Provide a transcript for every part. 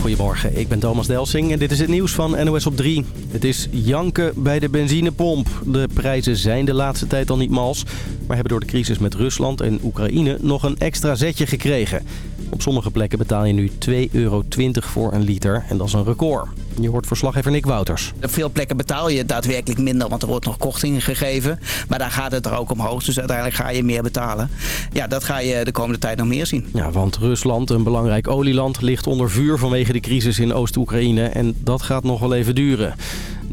Goedemorgen, ik ben Thomas Delsing en dit is het nieuws van NOS op 3. Het is janken bij de benzinepomp. De prijzen zijn de laatste tijd al niet mals... maar hebben door de crisis met Rusland en Oekraïne nog een extra zetje gekregen. Op sommige plekken betaal je nu 2,20 euro voor een liter en dat is een record. Je hoort verslaggever Nick Wouters. Op veel plekken betaal je daadwerkelijk minder, want er wordt nog korting gegeven. Maar daar gaat het er ook omhoog, dus uiteindelijk ga je meer betalen. Ja, dat ga je de komende tijd nog meer zien. Ja, want Rusland, een belangrijk olieland, ligt onder vuur vanwege de crisis in Oost-Oekraïne. En dat gaat nog wel even duren.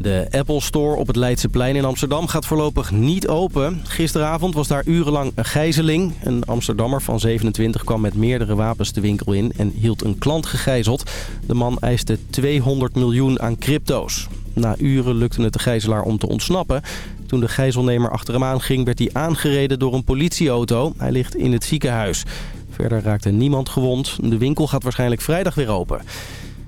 De Apple Store op het Leidseplein in Amsterdam gaat voorlopig niet open. Gisteravond was daar urenlang een gijzeling. Een Amsterdammer van 27 kwam met meerdere wapens de winkel in en hield een klant gegijzeld. De man eiste 200 miljoen aan crypto's. Na uren lukte het de gijzelaar om te ontsnappen. Toen de gijzelnemer achter hem aanging werd hij aangereden door een politieauto. Hij ligt in het ziekenhuis. Verder raakte niemand gewond. De winkel gaat waarschijnlijk vrijdag weer open.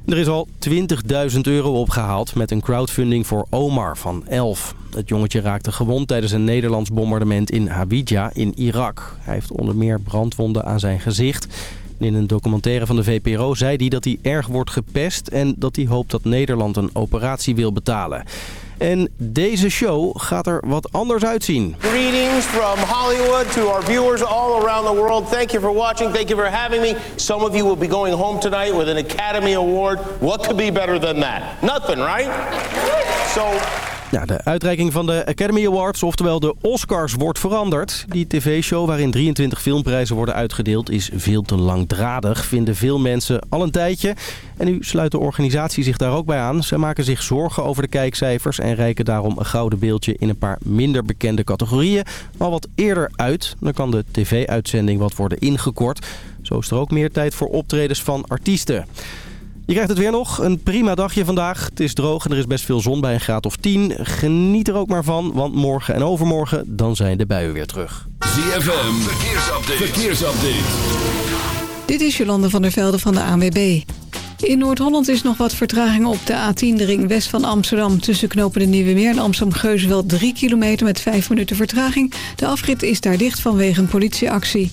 Er is al 20.000 euro opgehaald met een crowdfunding voor Omar van 11. Het jongetje raakte gewond tijdens een Nederlands bombardement in Hawija in Irak. Hij heeft onder meer brandwonden aan zijn gezicht. In een documentaire van de VPRO zei hij dat hij erg wordt gepest... en dat hij hoopt dat Nederland een operatie wil betalen. En deze show gaat er wat anders uitzien. Greetings from Hollywood to our viewers all around the world. Thank you for watching. Thank you for having me. Some of you will be going home tonight with an Academy Award. What could be better than that? Nothing, right? So ja, de uitreiking van de Academy Awards, oftewel de Oscars, wordt veranderd. Die tv-show waarin 23 filmprijzen worden uitgedeeld is veel te langdradig, vinden veel mensen al een tijdje. En nu sluit de organisatie zich daar ook bij aan. Ze maken zich zorgen over de kijkcijfers en reiken daarom een gouden beeldje in een paar minder bekende categorieën al wat eerder uit. Dan kan de tv-uitzending wat worden ingekort. Zo is er ook meer tijd voor optredens van artiesten. Je krijgt het weer nog. Een prima dagje vandaag. Het is droog en er is best veel zon bij een graad of 10. Geniet er ook maar van, want morgen en overmorgen dan zijn de buien weer terug. ZFM, verkeersupdate. verkeersupdate. Dit is Jolande van der Velde van de ANWB. In Noord-Holland is nog wat vertraging op de A10, de ring west van Amsterdam. Tussen knopen de Nieuwe Meer en Amsterdam-Geuzenveld 3 kilometer met 5 minuten vertraging. De afrit is daar dicht vanwege een politieactie.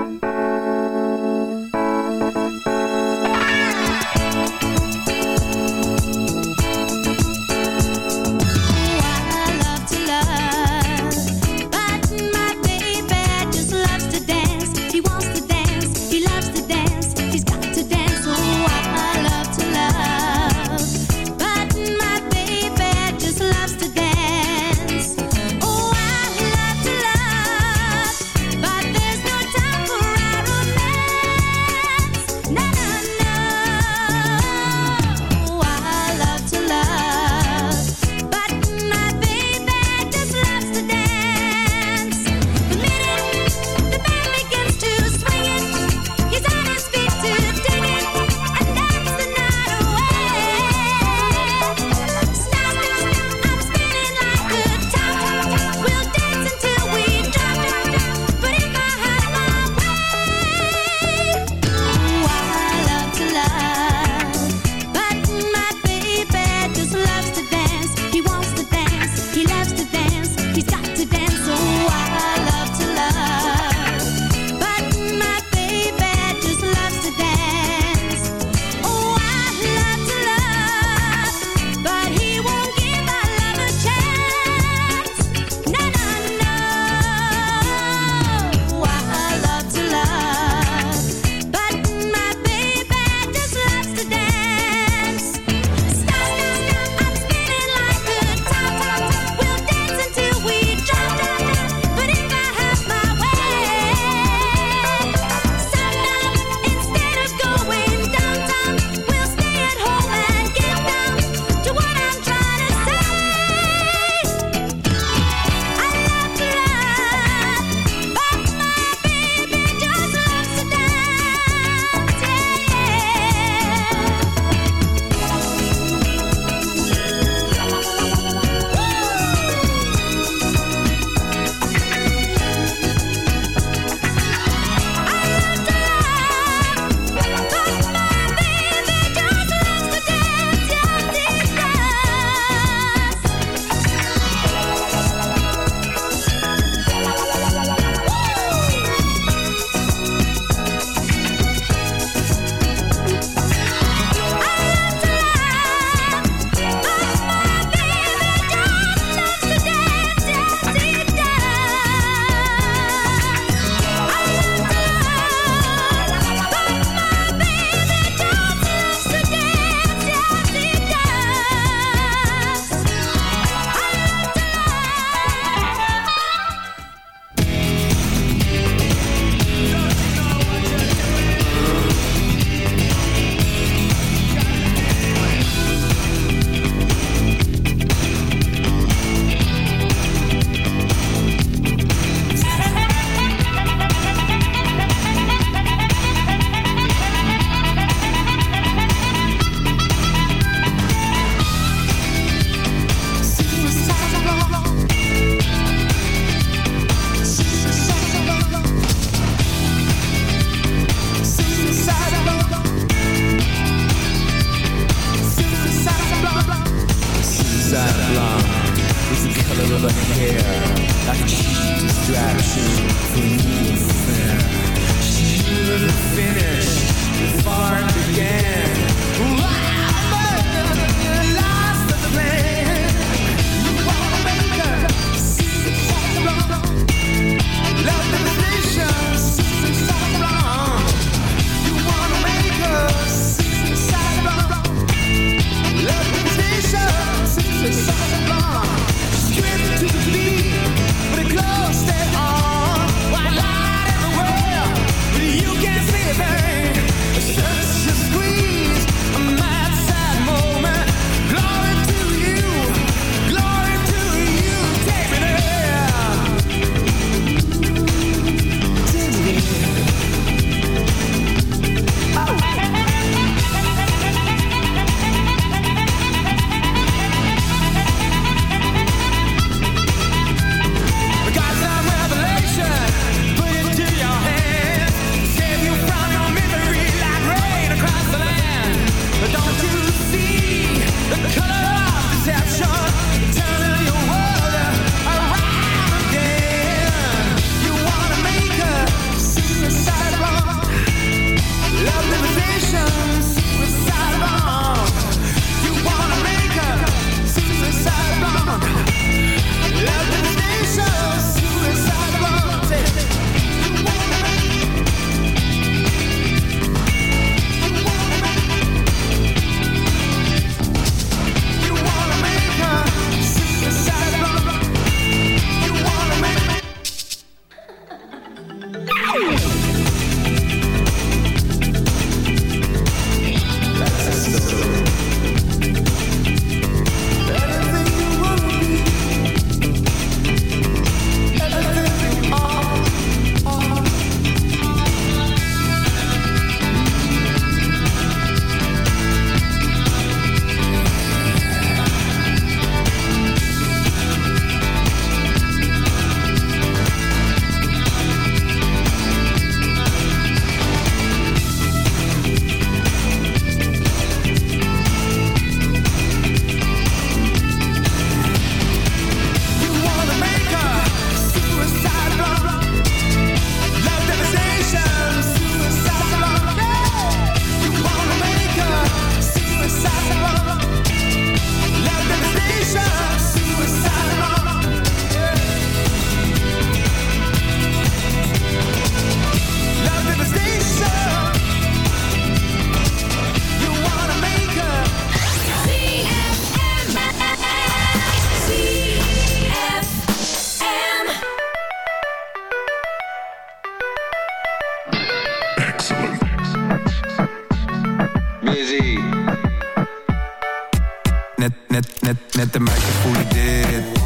Net, nette meisjes voelen dit.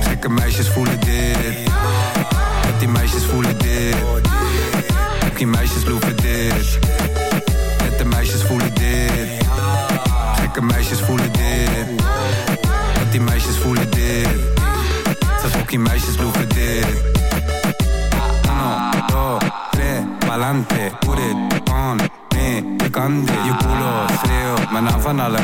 Gekke meisjes voelen dit. Met die meisjes voelen dit. Ook die meisjes loeven dit. Nette meisjes voelen dit. Gekke meisjes voelen dit. Met die meisjes voelen dit. Zelfs ook die meisjes loeven dit. Uno, dos, tres, pa'lante. Put it on me. Je kan dit. Je culo schreeuwt mijn naam van alle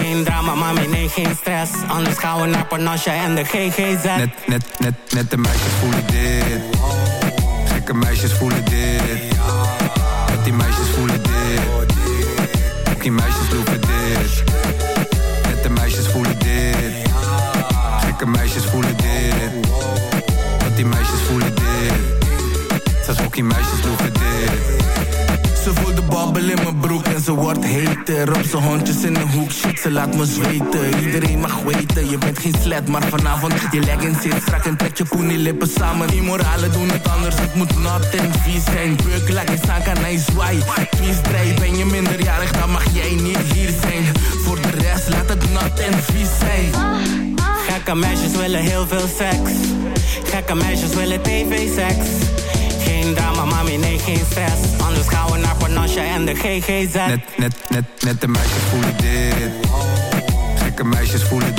geen drama, mami, nee, geen stress. Anders gaan we naar Panache en de GGZ. Net, net, net, net de meisjes voelen dit. Gekke meisjes voelen dit. Met die meisjes voelen dit. Ook die meisjes lopen dit wordt hater. Op zijn hondjes in de hoek, shit ze laat me zweten. Iedereen mag weten, je bent geen sled Maar vanavond, je leggings zit strak en trek je pony lippen samen. Immorale doen het anders, het moet nat en vies zijn. Beuk, laat je zaak aan hij zwaai Vies drijf, ben je minderjarig, dan mag jij niet hier zijn. Voor de rest, laat het nat en vies zijn. Gekke meisjes willen heel veel seks. Gekke meisjes willen tv-seks geen drama, mami, geen stress. Anders gaan we naar Panache en de GGZ. Net, net, net, net de meisjes voelen dit. Gekke meisjes voelen dit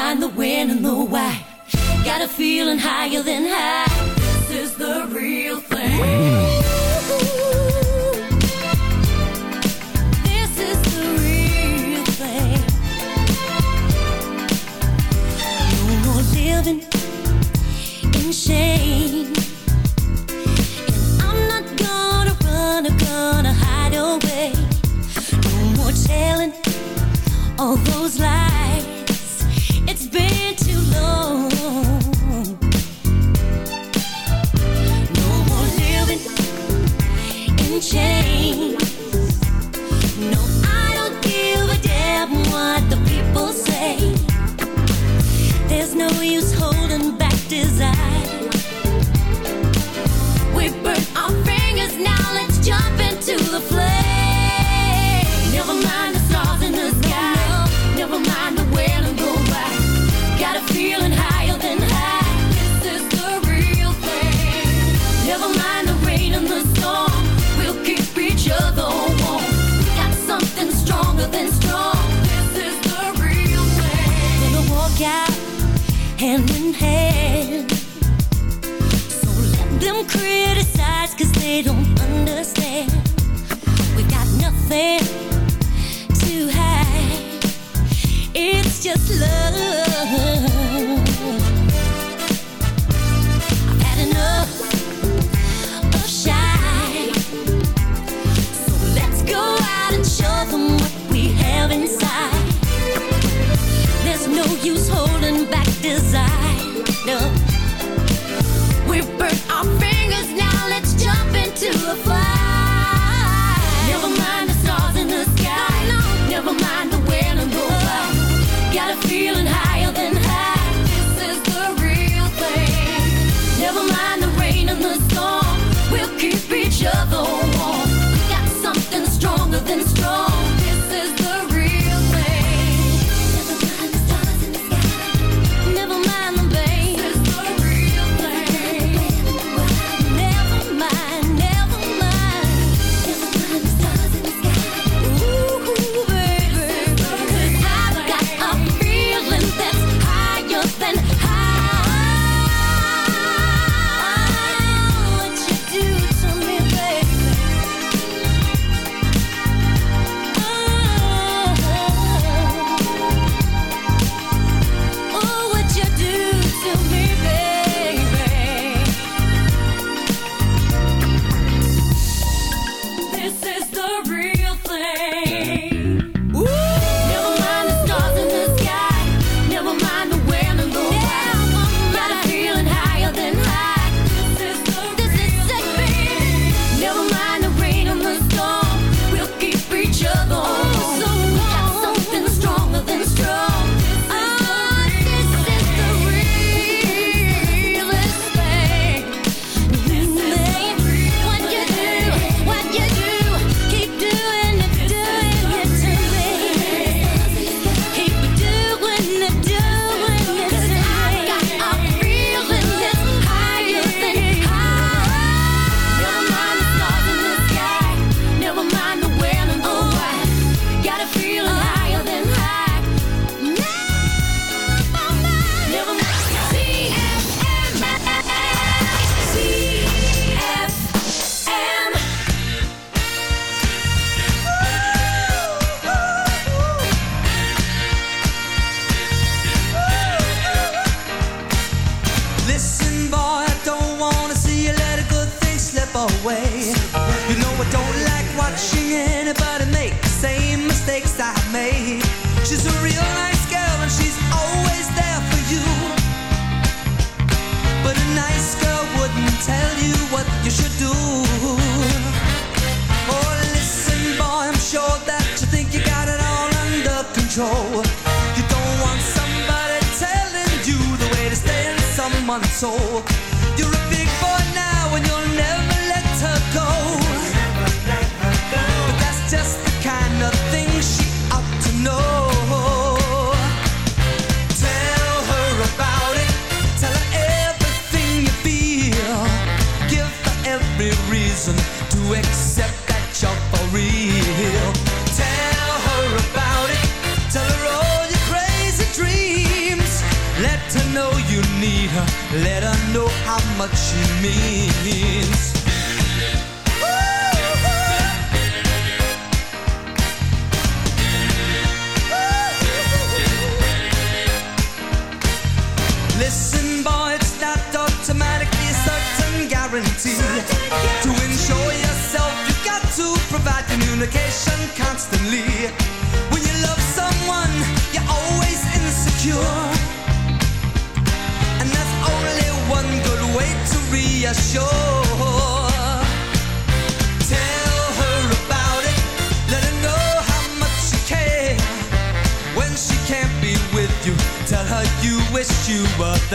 find the when and the why. Got a feeling higher than high. soul. me.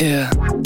Yeah.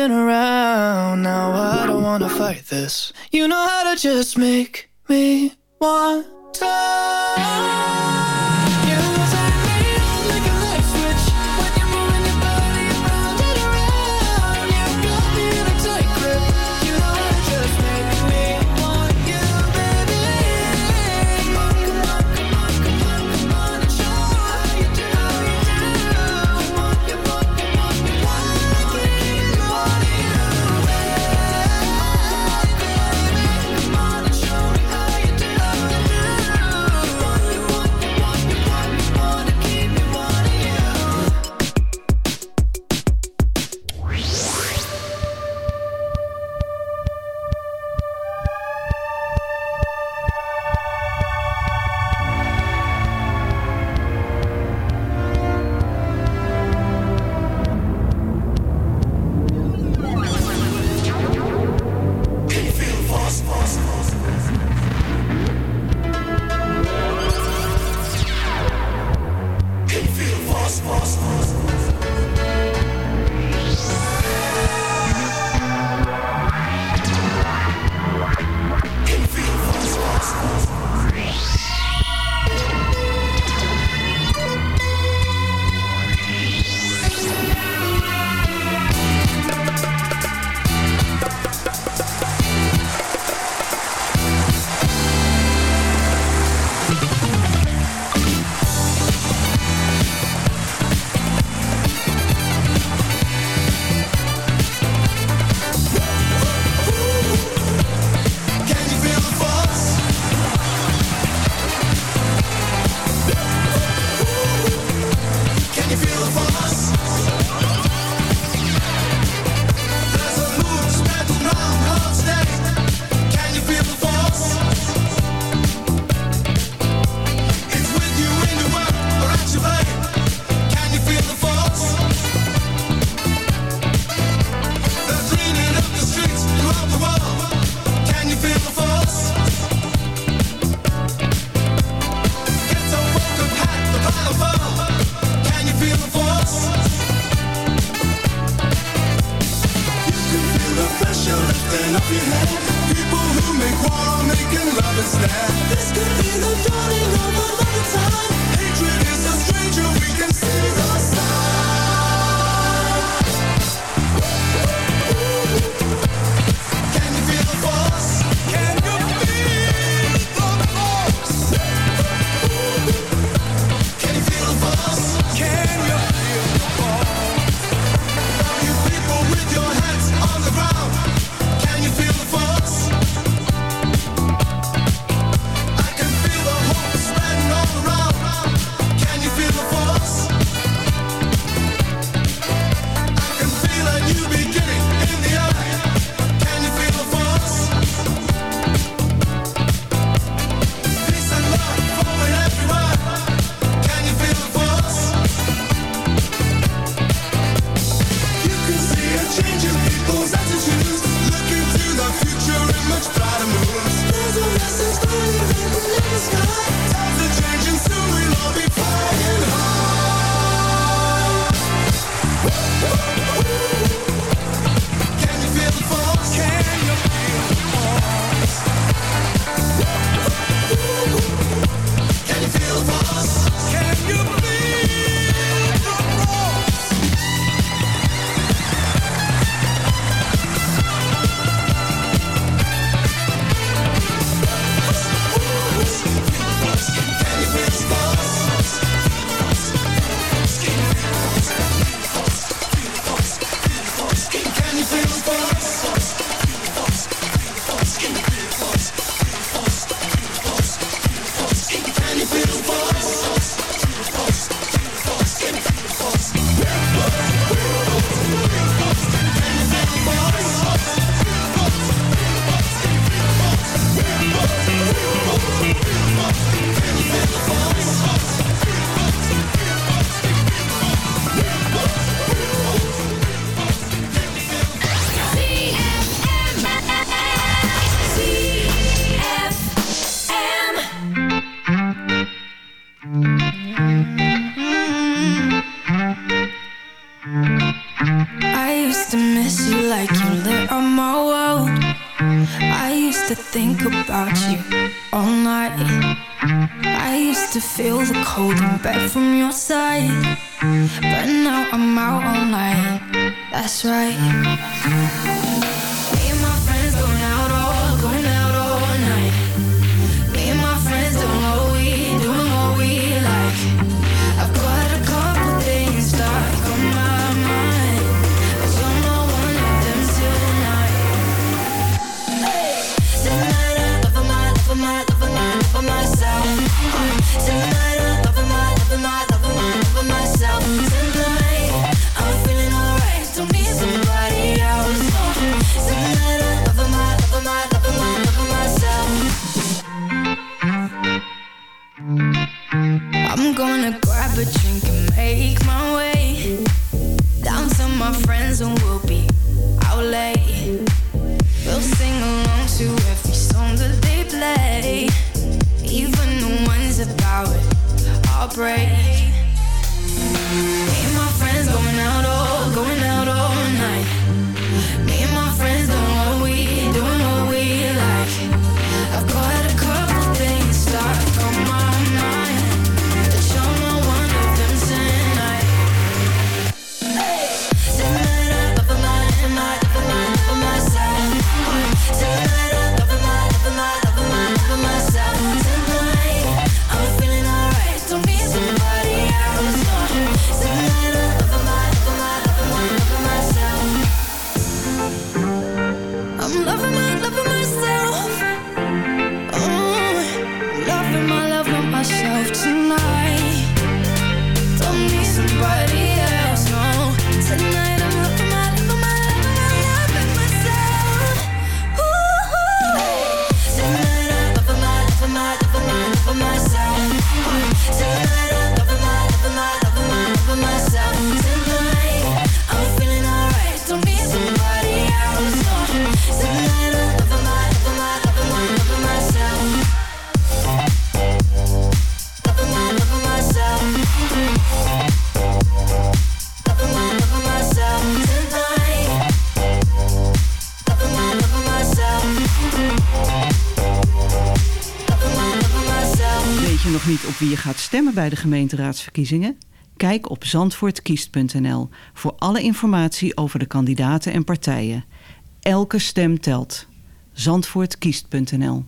been around. Now I don't wanna fight this. You know how to just make me want night. That's right. bij de gemeenteraadsverkiezingen? Kijk op zandvoortkiest.nl voor alle informatie over de kandidaten en partijen. Elke stem telt. Zandvoortkiest.nl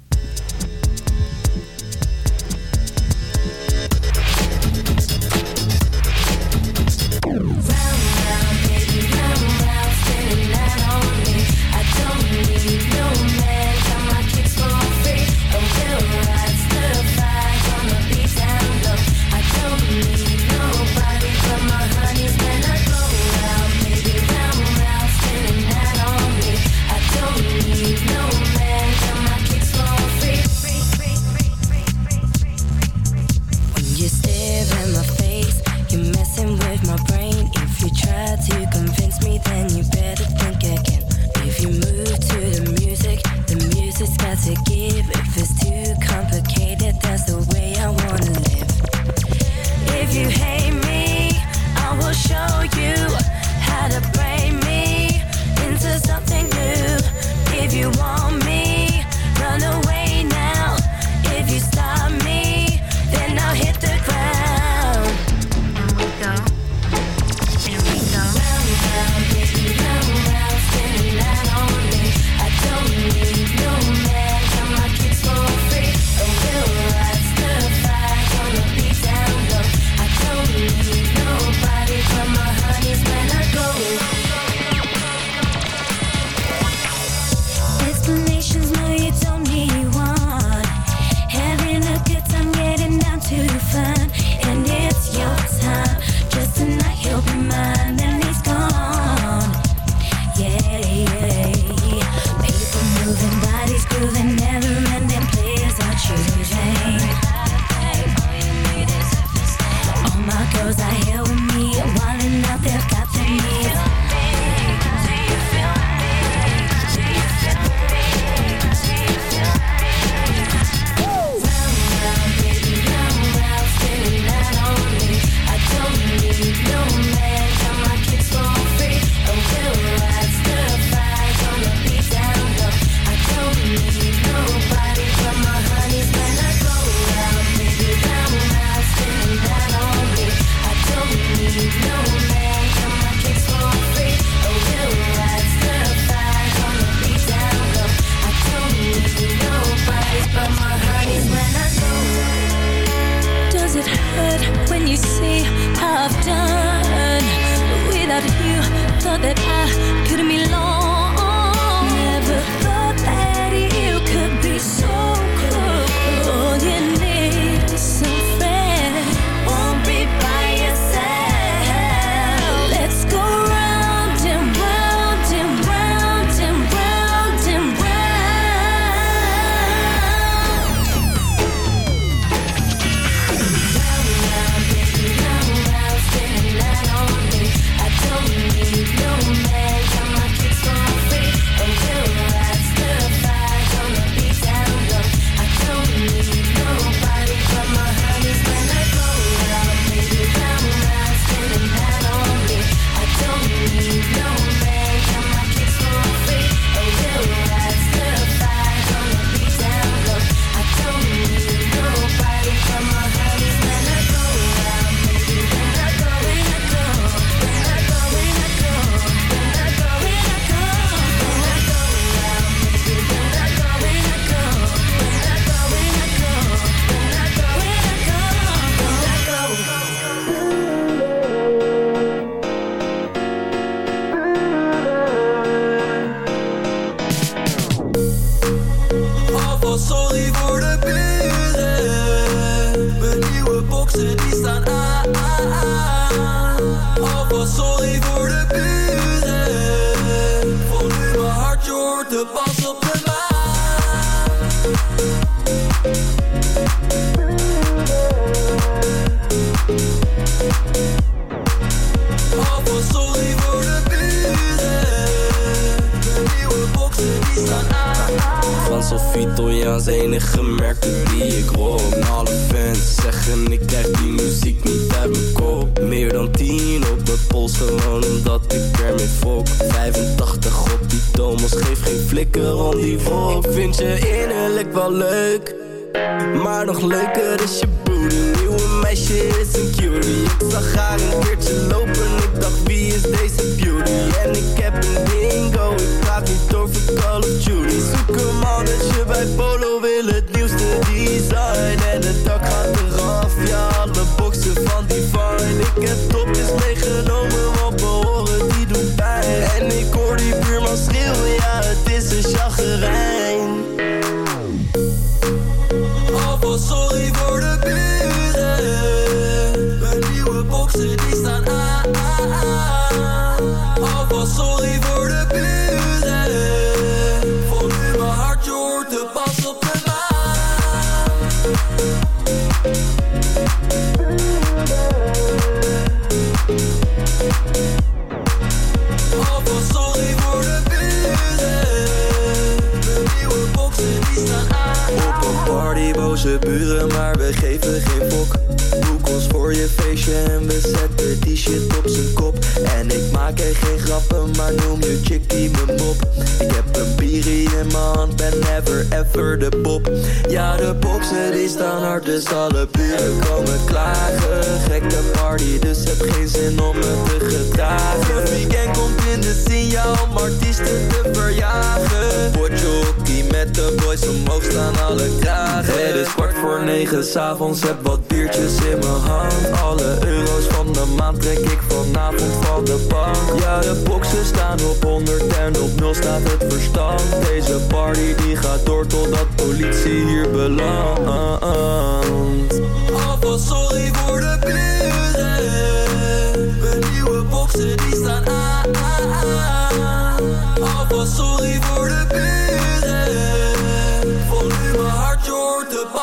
to give. If it's too complicated, that's the way I wanna live. If you hate me, I will show you how to break me into something new. If you want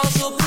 pas op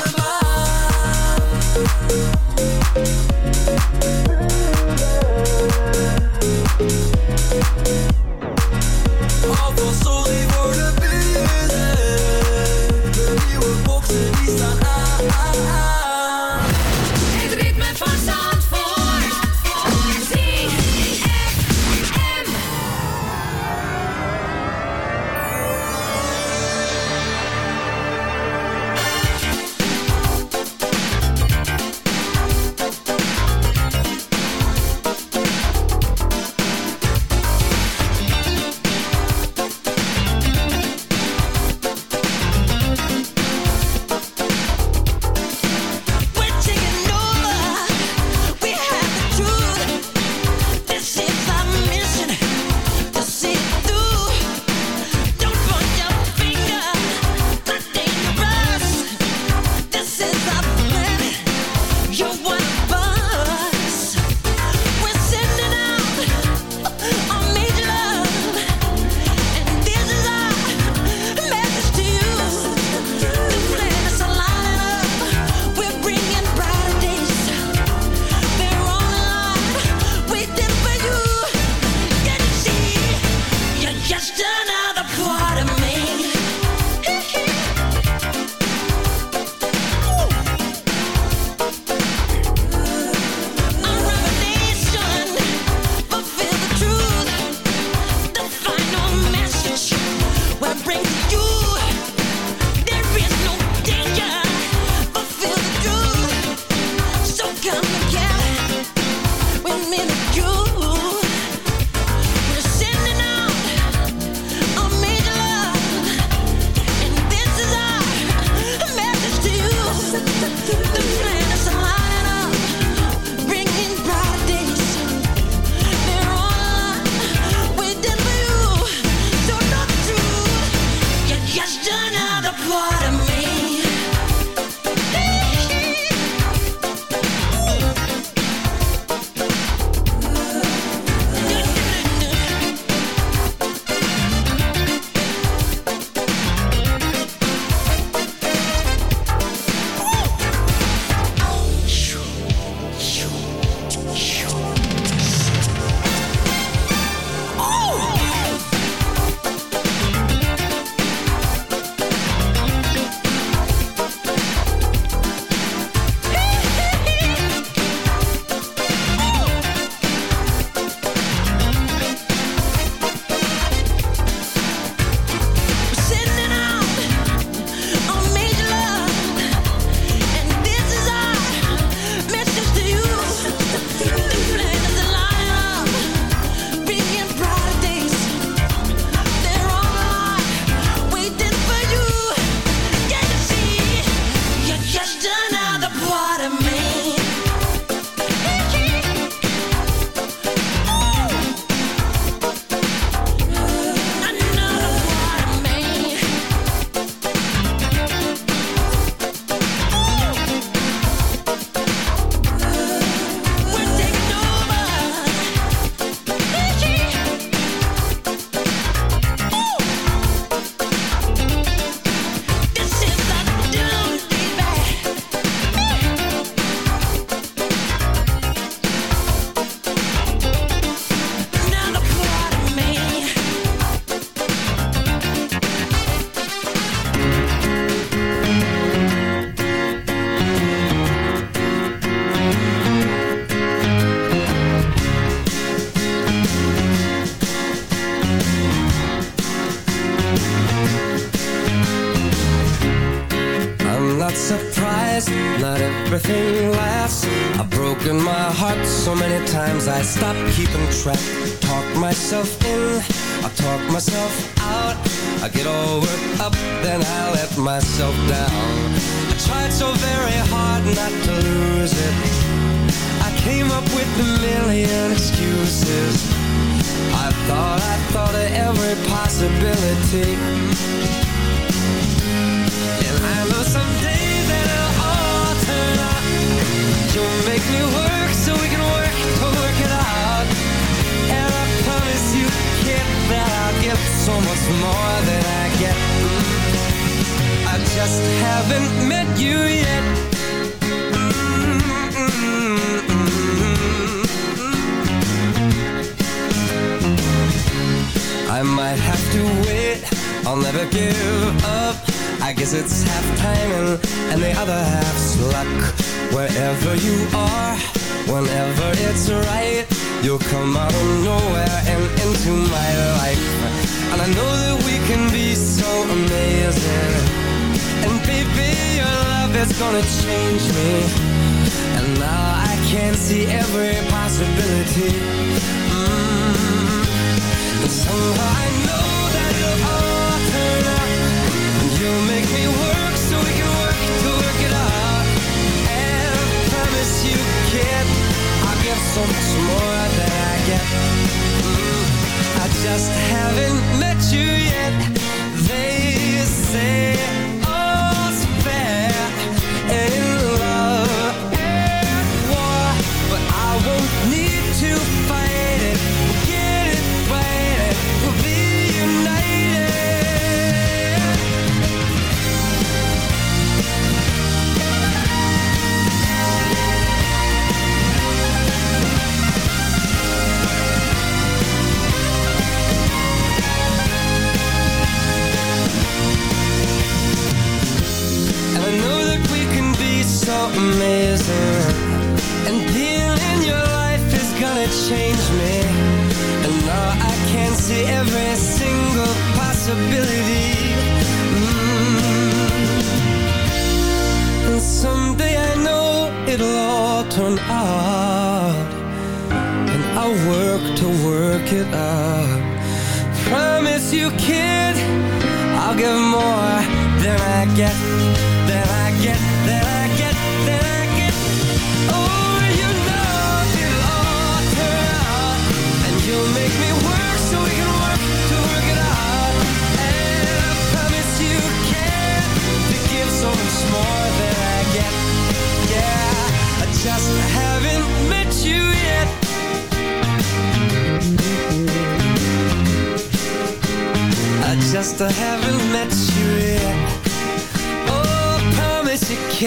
just haven't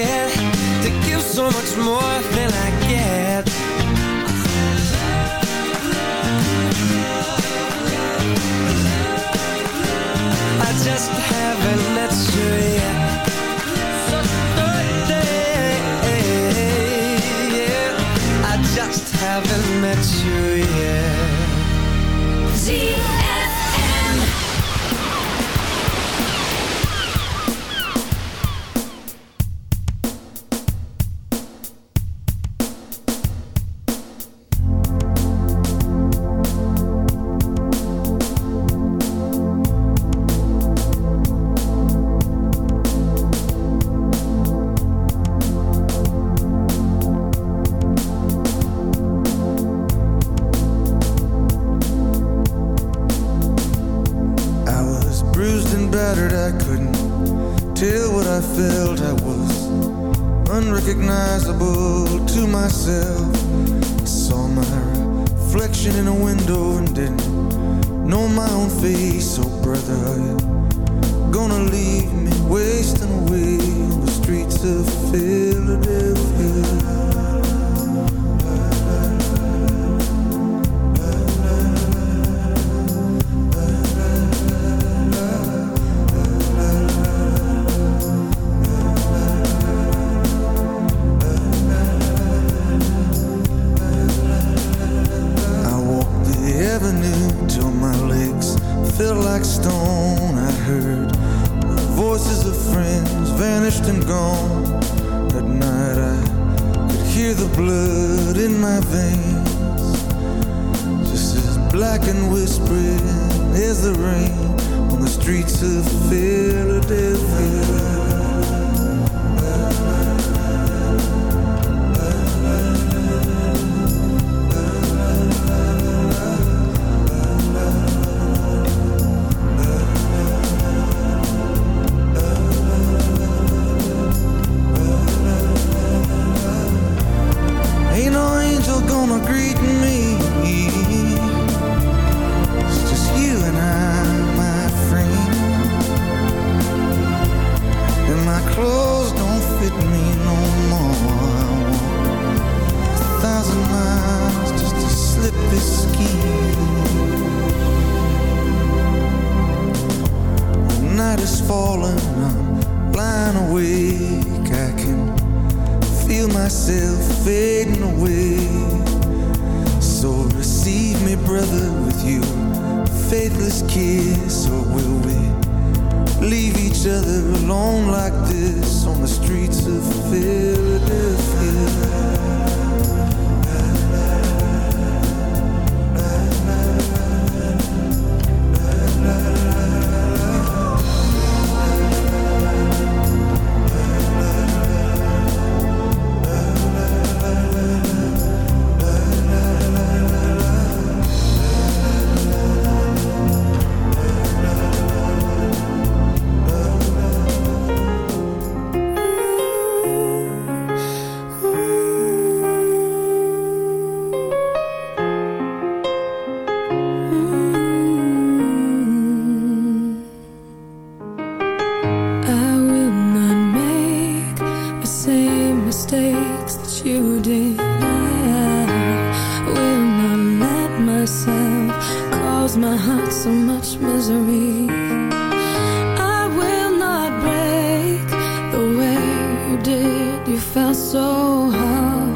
prepared to give so much more than I get. I just haven't met you yet. I just haven't met you yet. See. spread as the rain on the streets of Philadelphia. mistakes that you did. I will not let myself cause my heart so much misery. I will not break the way you did. You felt so hard.